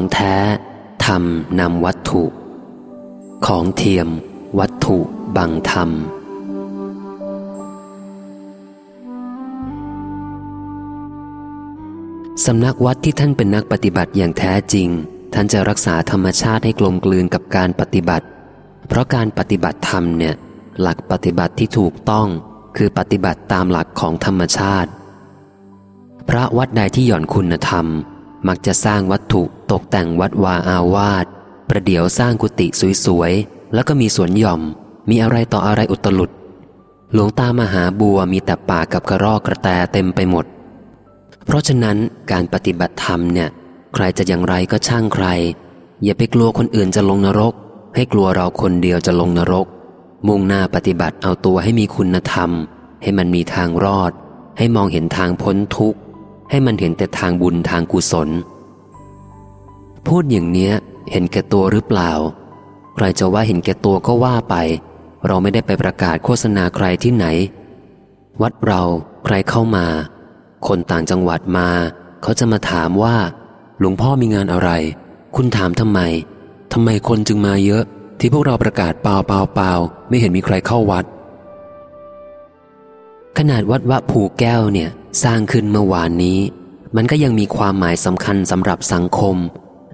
ของแท้ธรรมนำวัตถุ ของเทียม วัตถุบังธรรม สำนักวัดที่ท่านเป็นนักปฏิบัติอย่างแท้จริง ท่านจะรักษาธรรมชาติให้กลมกลืนกับการปฏิบัติ เพราะการปฏิบัติธรรมเนี่ย หลักปฏิบัติที่ถูกต้องคือปฏิบัติตามหลักของธรรมชาติ พระวัดใดที่หย่อนคุณธรรม มักจะสร้างวัตถุตกแต่งวัดวาอาวาสประเดี๋ยวสร้างกุฏิสวยๆ แล้วก็มีสวนหย่อม มีอะไรต่ออะไรอุตลุด หลวงตามหาบัวมีแต่ป่ากับกระรอกกระแตเต็มไปหมด เพราะฉะนั้นการปฏิบัติธรรมเนี่ย ใครจะอย่างไรก็ช่างใคร อย่าไปกลัวคนอื่นจะลงนรก ให้กลัวเราคนเดียวจะลงนรก มุ่งหน้าปฏิบัติเอาตัวให้มีคุณธรรม ให้มันมีทางรอด ให้มองเห็นทางพ้นทุกข์ ให้มันเห็นแต่ทางบุญทางกุศล พูดอย่างเนี้ย เห็นแก่ตัวหรือเปล่า ใครจะว่าเห็นแก่ตัวก็ว่าไป เราไม่ได้ไปประกาศโฆษณาใครที่ไหน วัดเราใครเข้ามา คนต่างจังหวัดมา เขาจะมาถามว่า หลวงพ่อมีงานอะไร คุณถามทำไมทำไมคนจึงมาเยอะ ที่พวกเราประกาศเปล่าเปล่าเปล่าไม่เห็นมีใครเข้าวัด ขนาดวัดวะภูแก้วเนี่ยสร้างขึ้นเมื่อวานนี้ มันก็ยังมีความหมายสำคัญสำหรับสังคม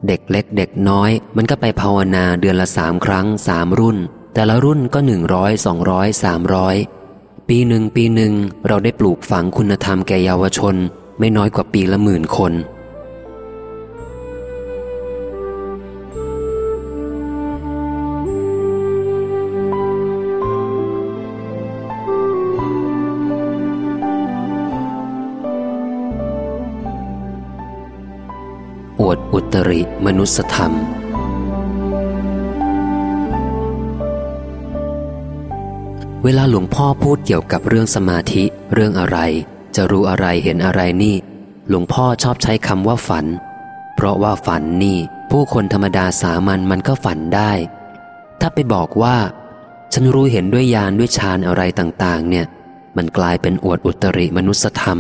เด็กเล็กเด็กน้อย มันก็ไปภาวนาเดือนละสามครั้งสามรุ่น แต่ละรุ่นก็หนึ่งร้อยสองร้อยสามร้อยปีหนึ่งปีหนึ่งเราได้ปลูกฝังคุณธรรมแก่เยาวชน ไม่น้อยกว่าปีละหมื่นคน อุตริมนุสธรรม เวลาหลวงพ่อพูดเกี่ยวกับเรื่องสมาธิ เรื่องอะไร จะรู้อะไรเห็นอะไรนี่ หลวงพ่อชอบใช้คำว่าฝัน เพราะว่าฝันนี่ ผู้คนธรรมดาสามัญมันก็ฝันได้ ถ้าไปบอกว่า ฉันรู้เห็นด้วยญาณด้วยฌานอะไรต่าง ๆ เนี่ย มันกลายเป็นอวดอุตริมนุสธรรม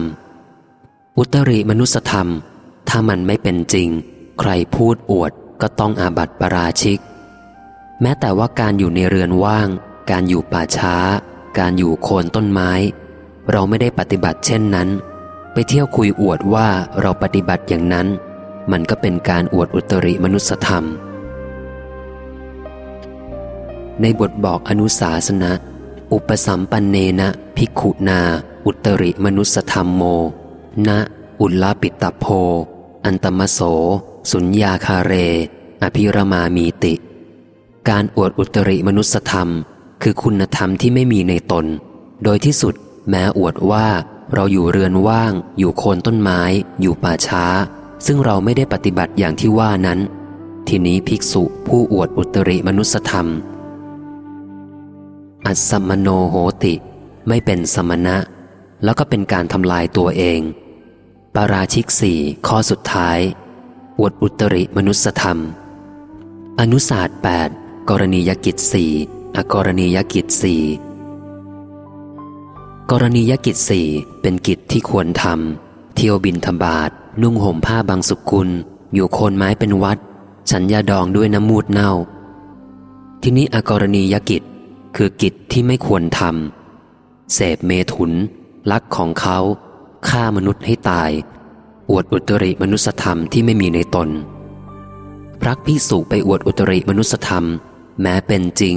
อุตริมนุสธรรม ถ้ามันไม่เป็นจริง ใครพูดอวดก็ต้องอาบัติปราชิก แม้แต่ว่าการอยู่ในเรือนว่าง การอยู่ป่าช้า การอยู่โคนต้นไม้ เราไม่ได้ปฏิบัติเช่นนั้น ไปเที่ยวคุยอวดว่าเราปฏิบัติอย่างนั้น มันก็เป็นการอวดอุตริมนุสธรรม ในบทบอกอนุสาสนะ อุปสัมปันเนนะภิกขุนา อุตริมนุสธรรมโมนะอุลลาปิตตโพ อันตมโส สุญญาคาเร อภิรมามีติ การอวดอุตริมนุสธรรม คือคุณธรรมที่ไม่มีในตน โดยที่สุดแม้อวดว่าเราอยู่เรือนว่าง อยู่โคนต้นไม้ อยู่ป่าช้า ซึ่งเราไม่ได้ปฏิบัติอย่างที่ว่านั้น ทีนี้ภิกษุผู้อวดอุตริมนุสธรรม อัสมโนโหติ ไม่เป็นสมณะ แล้วก็เป็นการทำลายตัวเอง ปาราชิกสี่ข้อสุดท้าย อวดอุตริมนุสธรรม อนุศาสตร์แปดกรณียกิจสี่อกรณียกิจสี่กรณียกิจสี่เป็นกิจที่ควรทำเที่ยวบินทบาทนุ่งห่มผ้าบางสุกุล อยู่โคนไม้เป็นวัด ฉันยาดองด้วยน้ำมูดเน่า ที่นี้อกรณียกิจ คือกิจที่ไม่ควรทำเสพเมถุน ลักของเขา ฆ่ามนุษย์ให้ตาย อวดอุตริมนุสธรรมที่ไม่มีในตนพระพิสุไปอวดอุตริมนุสธรรม แม้เป็นจริง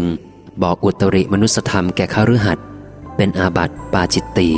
บอกอุตริมนุสธรรมแก่ข้ารือหัดเป็นอาบัติปาจิตตี